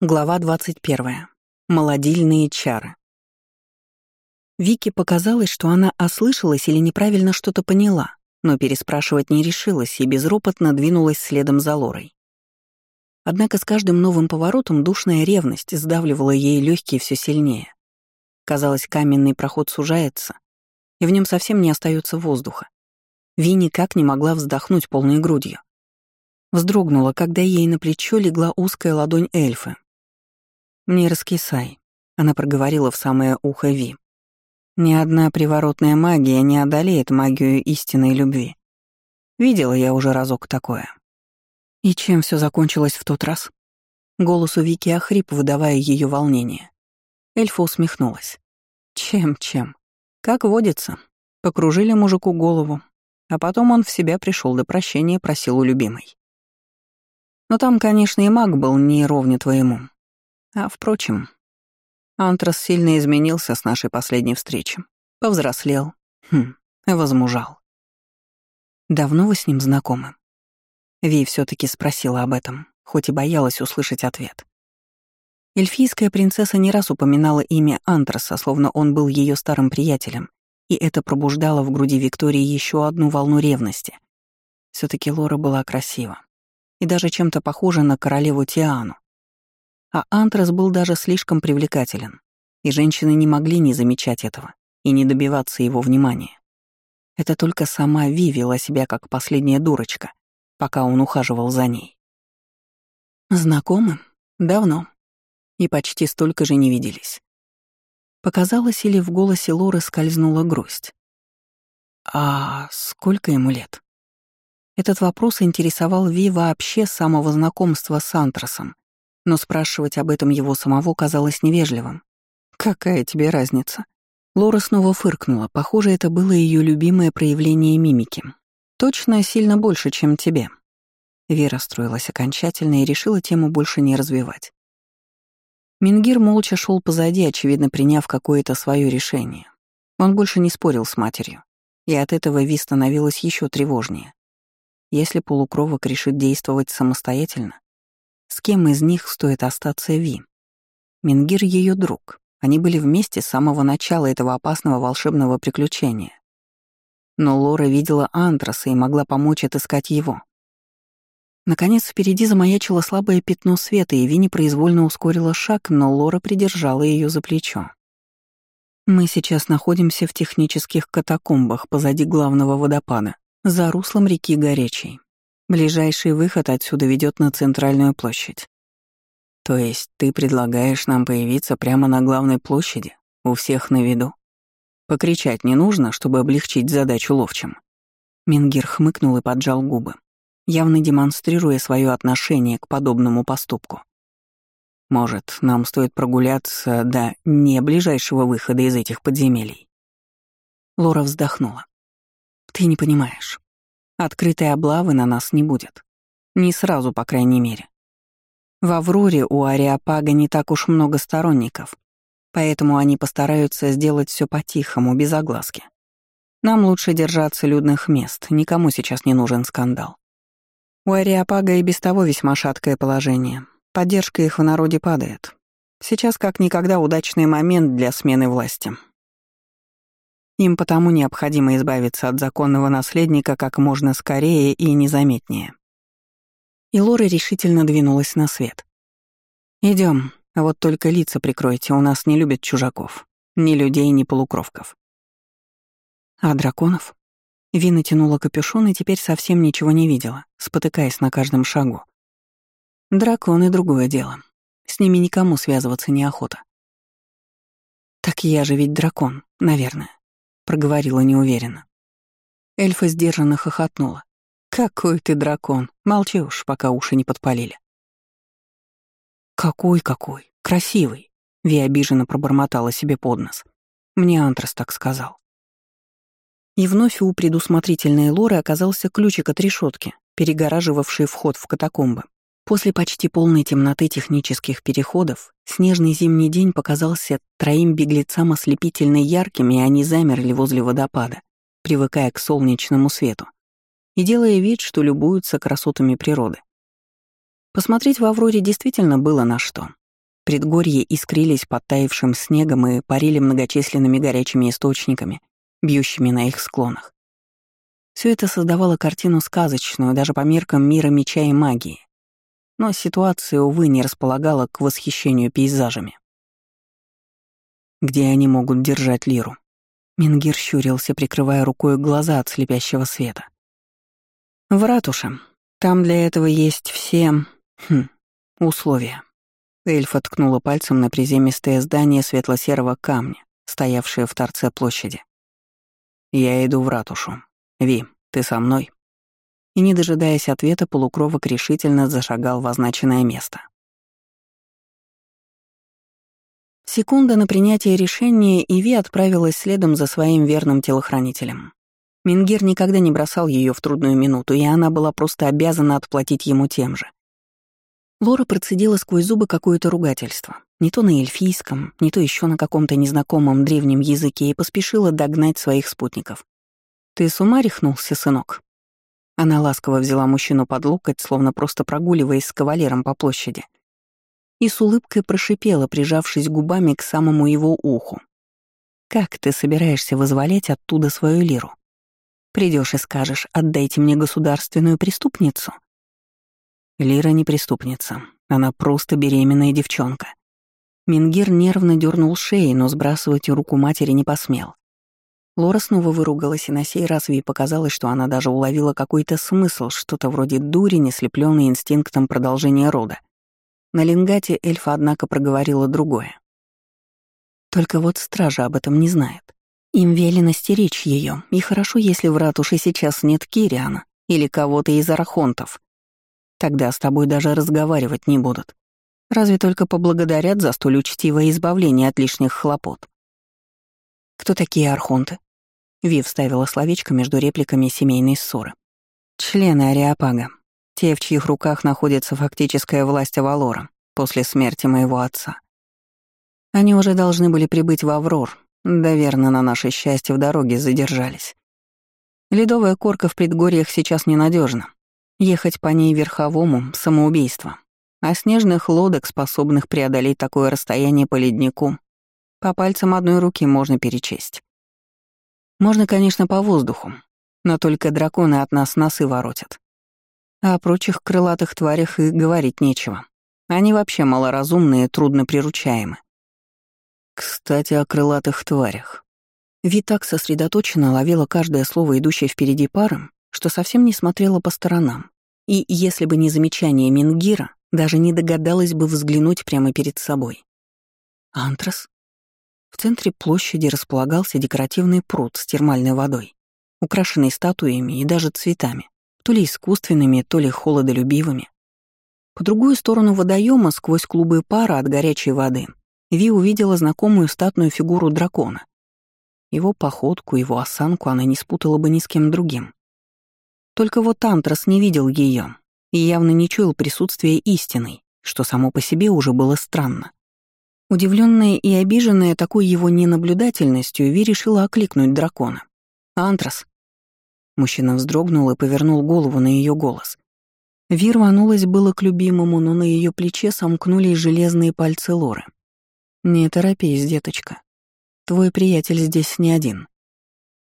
Глава 21. Молодильные чары. Вике показалось, что она ослышалась или неправильно что-то поняла, но переспрашивать не решилась и безропотно двинулась следом за Лорой. Однако с каждым новым поворотом душная ревность сдавливала ей легкие все сильнее. Казалось, каменный проход сужается, и в нем совсем не остается воздуха. Ви никак не могла вздохнуть полной грудью. Вздрогнула, когда ей на плечо легла узкая ладонь эльфа, «Не раскисай», — она проговорила в самое ухо Ви. «Ни одна приворотная магия не одолеет магию истинной любви. Видела я уже разок такое». «И чем все закончилось в тот раз?» Голос у Вики охрип, выдавая ее волнение. Эльфа усмехнулась. «Чем-чем? Как водится. Покружили мужику голову, а потом он в себя пришел до прощения просил у любимой. Но там, конечно, и маг был не ровня твоему. А впрочем, Антрас сильно изменился с нашей последней встречи. Повзрослел. Хм, возмужал. Давно вы с ним знакомы? Ви все таки спросила об этом, хоть и боялась услышать ответ. Эльфийская принцесса не раз упоминала имя Антраса, словно он был ее старым приятелем, и это пробуждало в груди Виктории еще одну волну ревности. все таки Лора была красива и даже чем-то похожа на королеву Тиану, а Антрас был даже слишком привлекателен, и женщины не могли не замечать этого и не добиваться его внимания. Это только сама Ви вела себя как последняя дурочка, пока он ухаживал за ней. Знакомы? Давно. И почти столько же не виделись. Показалось, или в голосе Лоры скользнула грусть. А сколько ему лет? Этот вопрос интересовал Ви вообще с самого знакомства с Антрасом, но спрашивать об этом его самого казалось невежливым. «Какая тебе разница?» Лора снова фыркнула. Похоже, это было ее любимое проявление мимики. «Точно сильно больше, чем тебе». Вера строилась окончательно и решила тему больше не развивать. Мингир молча шел позади, очевидно приняв какое-то свое решение. Он больше не спорил с матерью, и от этого Ви становилось еще тревожнее. Если полукровок решит действовать самостоятельно, с кем из них стоит остаться Ви? Мингир — ее друг. Они были вместе с самого начала этого опасного волшебного приключения. Но Лора видела Антраса и могла помочь отыскать его. Наконец, впереди замаячило слабое пятно света, и Винни произвольно ускорила шаг, но Лора придержала ее за плечо. «Мы сейчас находимся в технических катакомбах позади главного водопада, за руслом реки Горячей. Ближайший выход отсюда ведет на центральную площадь. То есть ты предлагаешь нам появиться прямо на главной площади, у всех на виду? Покричать не нужно, чтобы облегчить задачу ловчим. Мингир хмыкнул и поджал губы, явно демонстрируя свое отношение к подобному поступку. Может, нам стоит прогуляться до не ближайшего выхода из этих подземелий? Лора вздохнула. Ты не понимаешь. Открытой облавы на нас не будет. Не сразу, по крайней мере. В Авроре у Ариапага не так уж много сторонников, поэтому они постараются сделать все по-тихому, без огласки. Нам лучше держаться людных мест, никому сейчас не нужен скандал. У Ариапага и без того весьма шаткое положение. Поддержка их в народе падает. Сейчас как никогда удачный момент для смены власти. Им потому необходимо избавиться от законного наследника как можно скорее и незаметнее. И Лора решительно двинулась на свет. Идем, а вот только лица прикройте, у нас не любят чужаков. Ни людей, ни полукровков. А драконов? Ви натянула капюшон и теперь совсем ничего не видела, спотыкаясь на каждом шагу. Драконы — другое дело. С ними никому связываться неохота. Так я же ведь дракон, наверное проговорила неуверенно. Эльфа сдержанно хохотнула. «Какой ты дракон! Молчи уж, пока уши не подпалили». «Какой-какой! Красивый!» Ви обиженно пробормотала себе под нос. Мне Антрас так сказал. И вновь у предусмотрительной Лоры оказался ключик от решетки, перегораживавший вход в катакомбы. После почти полной темноты технических переходов снежный зимний день показался троим беглецам ослепительно ярким, и они замерли возле водопада, привыкая к солнечному свету и делая вид, что любуются красотами природы. Посмотреть в Авроре действительно было на что. Предгорье искрились подтаившим снегом и парили многочисленными горячими источниками, бьющими на их склонах. Все это создавало картину сказочную даже по меркам мира меча и магии. Но ситуация, увы, не располагала к восхищению пейзажами. Где они могут держать лиру? Мингир щурился, прикрывая рукой глаза от слепящего света. В ратуше. Там для этого есть все... Хм, условия. Эльфа ткнула пальцем на приземистое здание светло-серого камня, стоявшее в торце площади. «Я иду в ратушу. Ви, ты со мной?» И, не дожидаясь ответа, полукровок решительно зашагал в означенное место. Секунда на принятие решения, и Ви отправилась следом за своим верным телохранителем. Мингир никогда не бросал ее в трудную минуту, и она была просто обязана отплатить ему тем же. Лора процедила сквозь зубы какое-то ругательство. Не то на эльфийском, не то еще на каком-то незнакомом древнем языке и поспешила догнать своих спутников. «Ты с ума рехнулся, сынок?» Она ласково взяла мужчину под локоть, словно просто прогуливаясь с кавалером по площади. И с улыбкой прошипела, прижавшись губами к самому его уху. «Как ты собираешься вызволять оттуда свою лиру? Придешь и скажешь, отдайте мне государственную преступницу?» Лира не преступница. Она просто беременная девчонка. Мингир нервно дернул шеей, но сбрасывать руку матери не посмел. Лора снова выругалась, и на сей раз ей показалось, что она даже уловила какой-то смысл, что-то вроде дури, не слепленной инстинктом продолжения рода. На лингате эльфа, однако, проговорила другое. Только вот стража об этом не знает. Им велено стеречь ее, и хорошо, если в ратуше сейчас нет Кириана или кого-то из арахонтов. Тогда с тобой даже разговаривать не будут. Разве только поблагодарят за столь учтивое избавление от лишних хлопот. Кто такие архонты? Вив ставила словечко между репликами семейной ссоры. Члены Ариапага. Те, в чьих руках находится фактическая власть Авалора после смерти моего отца. Они уже должны были прибыть в Аврор, да верно, на наше счастье в дороге задержались. Ледовая корка в предгорьях сейчас ненадежна. Ехать по ней верховому — самоубийство. А снежных лодок, способных преодолеть такое расстояние по леднику, по пальцам одной руки можно перечесть. Можно, конечно, по воздуху, но только драконы от нас носы воротят. А о прочих крылатых тварях и говорить нечего. Они вообще малоразумные, трудно приручаемы. Кстати, о крылатых тварях. Ви так сосредоточенно ловила каждое слово, идущее впереди паром, что совсем не смотрела по сторонам, и, если бы не замечание Мингира, даже не догадалась бы взглянуть прямо перед собой. Антрас? В центре площади располагался декоративный пруд с термальной водой, украшенный статуями и даже цветами, то ли искусственными, то ли холодолюбивыми. По другую сторону водоема, сквозь клубы пара от горячей воды, Ви увидела знакомую статную фигуру дракона. Его походку, его осанку она не спутала бы ни с кем другим. Только вот Антрас не видел ее и явно не чуял присутствия истины, что само по себе уже было странно. Удивленная и обиженная такой его ненаблюдательностью, Ви решила окликнуть дракона. «Антрас!» Мужчина вздрогнул и повернул голову на ее голос. Ви рванулась было к любимому, но на ее плече сомкнулись железные пальцы Лоры. «Не торопись, деточка. Твой приятель здесь не один».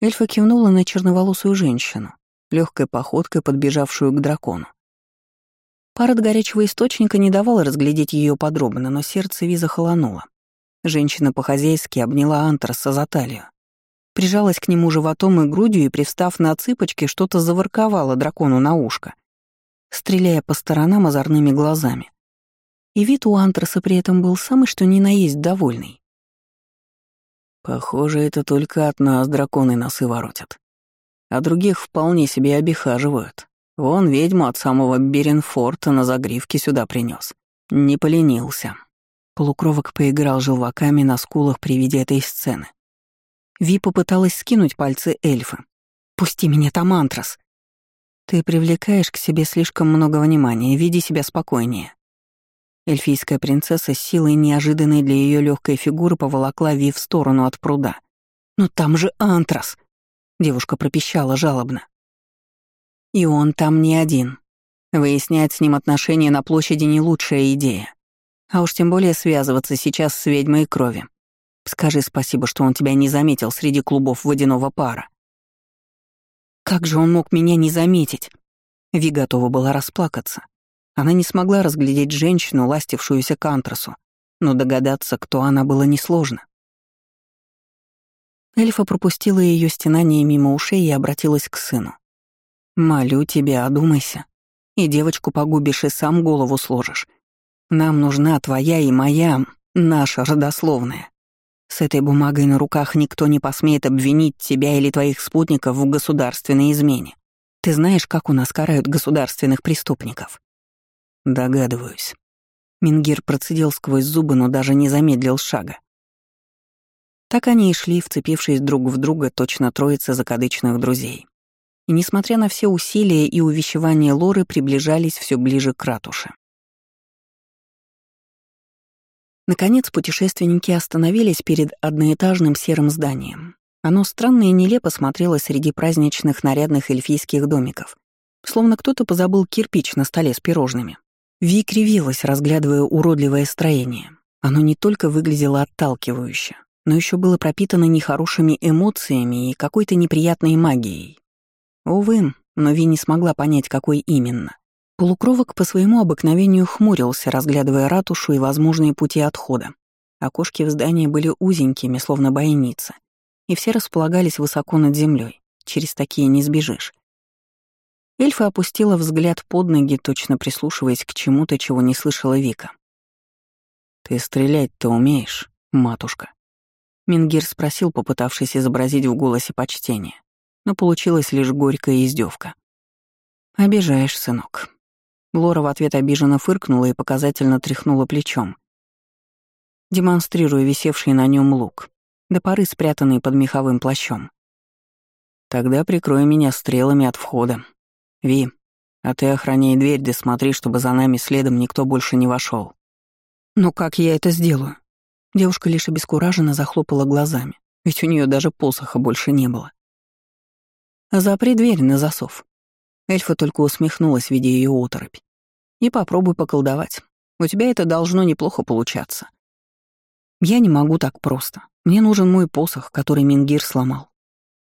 Эльфа кивнула на черноволосую женщину, легкой походкой подбежавшую к дракону. Пар от горячего источника не давал разглядеть ее подробно, но сердце Виза холонуло. Женщина по-хозяйски обняла Антраса за талию. Прижалась к нему животом и грудью и, пристав на цыпочки, что-то заворковала дракону на ушко, стреляя по сторонам озорными глазами. И вид у Антраса при этом был самый что ни на есть довольный. «Похоже, это только от нас драконы носы воротят», а других вполне себе обихаживают. Вон ведьму от самого Беренфорта на загривке сюда принес. Не поленился. Полукровок поиграл желваками на скулах при виде этой сцены. Ви попыталась скинуть пальцы эльфа. «Пусти меня, там антрас!» «Ты привлекаешь к себе слишком много внимания, веди себя спокойнее». Эльфийская принцесса с силой, неожиданной для ее легкой фигуры, поволокла Ви в сторону от пруда. «Но там же антрас!» Девушка пропищала жалобно. И он там не один. Выяснять с ним отношения на площади не лучшая идея. А уж тем более связываться сейчас с ведьмой крови. Скажи спасибо, что он тебя не заметил среди клубов водяного пара. Как же он мог меня не заметить? Ви готова была расплакаться. Она не смогла разглядеть женщину, ластившуюся к антрасу, но догадаться, кто она, было несложно. Эльфа пропустила ее стенание мимо ушей и обратилась к сыну. «Молю тебя, одумайся. И девочку погубишь, и сам голову сложишь. Нам нужна твоя и моя, наша родословная. С этой бумагой на руках никто не посмеет обвинить тебя или твоих спутников в государственной измене. Ты знаешь, как у нас карают государственных преступников?» «Догадываюсь». Мингир процедил сквозь зубы, но даже не замедлил шага. Так они и шли, вцепившись друг в друга, точно троица закадычных друзей. И, несмотря на все усилия и увещевания Лоры, приближались все ближе к ратуше. Наконец путешественники остановились перед одноэтажным серым зданием. Оно странно и нелепо смотрело среди праздничных нарядных эльфийских домиков, словно кто-то позабыл кирпич на столе с пирожными. Ви кривилась, разглядывая уродливое строение. Оно не только выглядело отталкивающе, но еще было пропитано нехорошими эмоциями и какой-то неприятной магией. Увы, но Ви не смогла понять, какой именно. Полукровок по своему обыкновению хмурился, разглядывая ратушу и возможные пути отхода. Окошки в здании были узенькими, словно бойницы, и все располагались высоко над землей. Через такие не сбежишь. Эльфа опустила взгляд под ноги, точно прислушиваясь к чему-то, чего не слышала Вика. «Ты стрелять-то умеешь, матушка?» Мингир спросил, попытавшись изобразить в голосе почтение, но получилась лишь горькая издевка. «Обижаешь, сынок», Лора в ответ обиженно фыркнула и показательно тряхнула плечом, демонстрируя висевший на нем лук, до поры спрятанный под меховым плащом. «Тогда прикрой меня стрелами от входа. Ви, а ты охраняй дверь, да смотри, чтобы за нами следом никто больше не вошел. «Ну как я это сделаю?» Девушка лишь обескураженно захлопала глазами, ведь у нее даже посоха больше не было. «Запри дверь на засов», Эльфа только усмехнулась, видя ее оторопь. «И попробуй поколдовать. У тебя это должно неплохо получаться». «Я не могу так просто. Мне нужен мой посох, который Мингир сломал».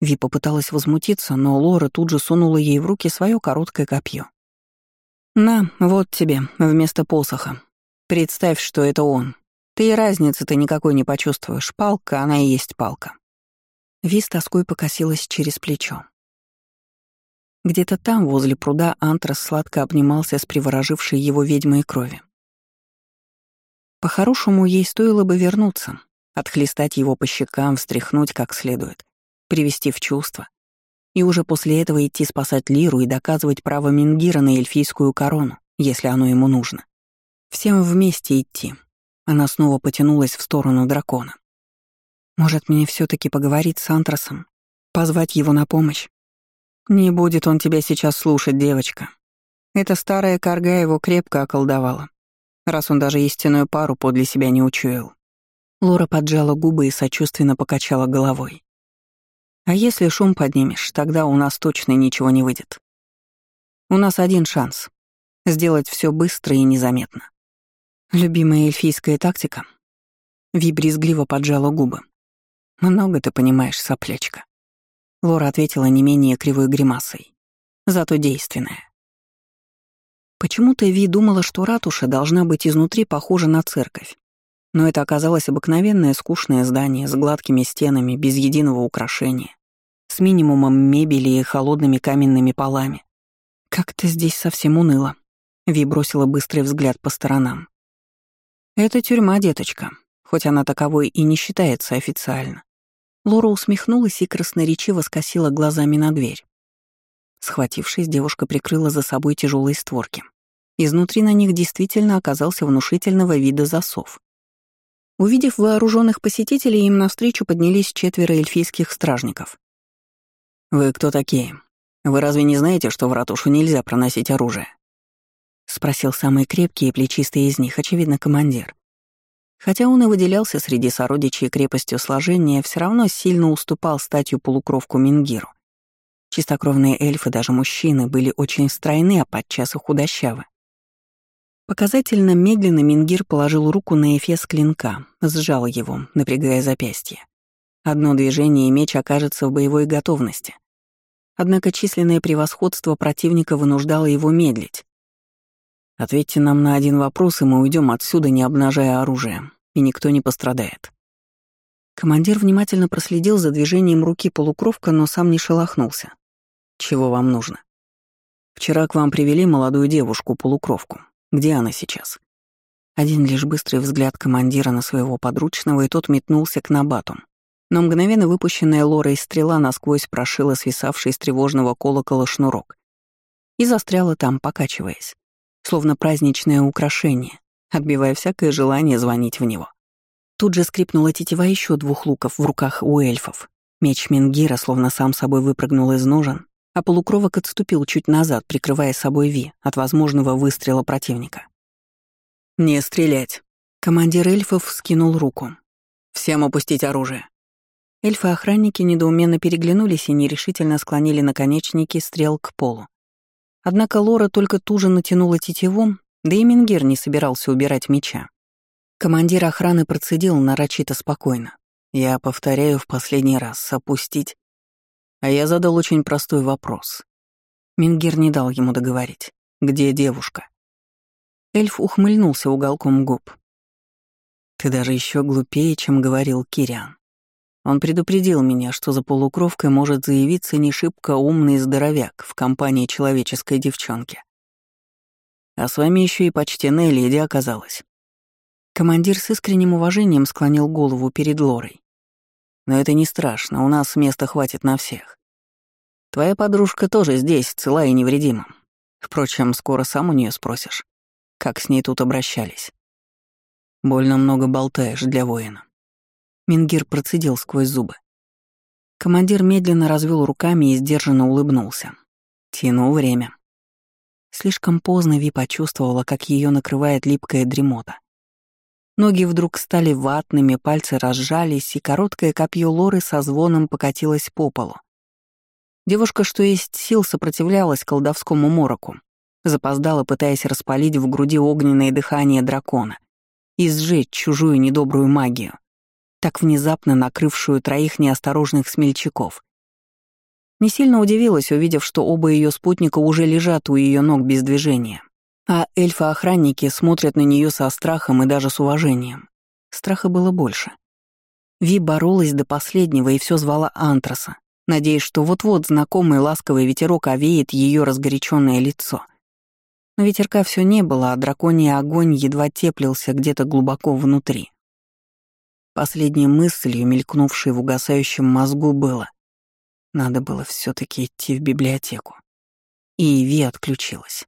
Ви попыталась возмутиться, но Лора тут же сунула ей в руки свое короткое копье. «На, вот тебе, вместо посоха. Представь, что это он. Ты и разницы-то никакой не почувствуешь. Палка, она и есть палка». Ви с тоской покосилась через плечо. Где-то там, возле пруда, Антрас сладко обнимался с приворожившей его ведьмой крови. По-хорошему, ей стоило бы вернуться, отхлестать его по щекам, встряхнуть как следует, привести в чувство. И уже после этого идти спасать Лиру и доказывать право Мингира на эльфийскую корону, если оно ему нужно. Всем вместе идти. Она снова потянулась в сторону дракона. Может, мне все таки поговорить с Антрасом? Позвать его на помощь? «Не будет он тебя сейчас слушать, девочка. Эта старая корга его крепко околдовала, раз он даже истинную пару подле себя не учуял». Лора поджала губы и сочувственно покачала головой. «А если шум поднимешь, тогда у нас точно ничего не выйдет. У нас один шанс — сделать все быстро и незаметно. Любимая эльфийская тактика?» Ви брезгливо поджала губы. «Много ты понимаешь, соплячка». Лора ответила не менее кривой гримасой. Зато действенная. Почему-то Ви думала, что ратуша должна быть изнутри похожа на церковь. Но это оказалось обыкновенное скучное здание с гладкими стенами, без единого украшения, с минимумом мебели и холодными каменными полами. Как-то здесь совсем уныло. Ви бросила быстрый взгляд по сторонам. «Это тюрьма, деточка, хоть она таковой и не считается официально. Лора усмехнулась и красноречиво скосила глазами на дверь. Схватившись, девушка прикрыла за собой тяжелые створки. Изнутри на них действительно оказался внушительного вида засов. Увидев вооруженных посетителей, им навстречу поднялись четверо эльфийских стражников. «Вы кто такие? Вы разве не знаете, что в ратушу нельзя проносить оружие?» — спросил самый крепкий и плечистый из них, очевидно, командир. Хотя он и выделялся среди сородичей крепостью сложения, все равно сильно уступал статью полукровку Мингиру. Чистокровные эльфы, даже мужчины, были очень стройны, а подчас и худощавы. Показательно медленно Мингир положил руку на эфес клинка, сжал его, напрягая запястье. Одно движение, и меч окажется в боевой готовности. Однако численное превосходство противника вынуждало его медлить. «Ответьте нам на один вопрос, и мы уйдем отсюда, не обнажая оружие, и никто не пострадает». Командир внимательно проследил за движением руки полукровка, но сам не шелохнулся. «Чего вам нужно?» «Вчера к вам привели молодую девушку-полукровку. Где она сейчас?» Один лишь быстрый взгляд командира на своего подручного, и тот метнулся к набату. Но мгновенно выпущенная Лорой стрела насквозь прошила свисавший с тревожного колокола шнурок и застряла там, покачиваясь, словно праздничное украшение, отбивая всякое желание звонить в него. Тут же скрипнула тетива еще двух луков в руках у эльфов. Меч Мингира словно сам собой выпрыгнул из ножен, а полукровок отступил чуть назад, прикрывая собой Ви от возможного выстрела противника. «Не стрелять!» Командир эльфов скинул руку. «Всем опустить оружие!» Эльфы-охранники недоуменно переглянулись и нерешительно склонили наконечники стрел к полу. Однако Лора только туже натянула тетиву, да и Мингир не собирался убирать меча. Командир охраны процедил нарочито спокойно. Я повторяю в последний раз, опустить. А я задал очень простой вопрос. Мингир не дал ему договорить. Где девушка? Эльф ухмыльнулся уголком губ. Ты даже еще глупее, чем говорил Кириан. Он предупредил меня, что за полукровкой может заявиться не шибко умный здоровяк в компании человеческой девчонки. А с вами еще и почтенная леди оказалась. Командир с искренним уважением склонил голову перед Лорой. «Но это не страшно, у нас места хватит на всех. Твоя подружка тоже здесь, цела и невредима. Впрочем, скоро сам у нее спросишь, как с ней тут обращались. Больно много болтаешь для воина». Мингир процедил сквозь зубы. Командир медленно развел руками и сдержанно улыбнулся. Тяну время. Слишком поздно Ви почувствовала, как ее накрывает липкая дремота. Ноги вдруг стали ватными, пальцы разжались, и короткое копье Лоры со звоном покатилось по полу. Девушка, что есть сил, сопротивлялась колдовскому мороку, запоздала, пытаясь распалить в груди огненное дыхание дракона и сжечь чужую недобрую магию, так внезапно накрывшую троих неосторожных смельчаков. Не сильно удивилась, увидев, что оба ее спутника уже лежат у ее ног без движения. А эльфы-охранники смотрят на нее со страхом и даже с уважением. Страха было больше. Ви боролась до последнего и все звала Антраса, надеясь, что вот-вот знакомый ласковый ветерок овеет ее разгоряченное лицо. Но ветерка все не было, а драконий огонь едва теплился где-то глубоко внутри. Последней мыслью, мелькнувшей в угасающем мозгу, было — надо было все таки идти в библиотеку. И Ви отключилась.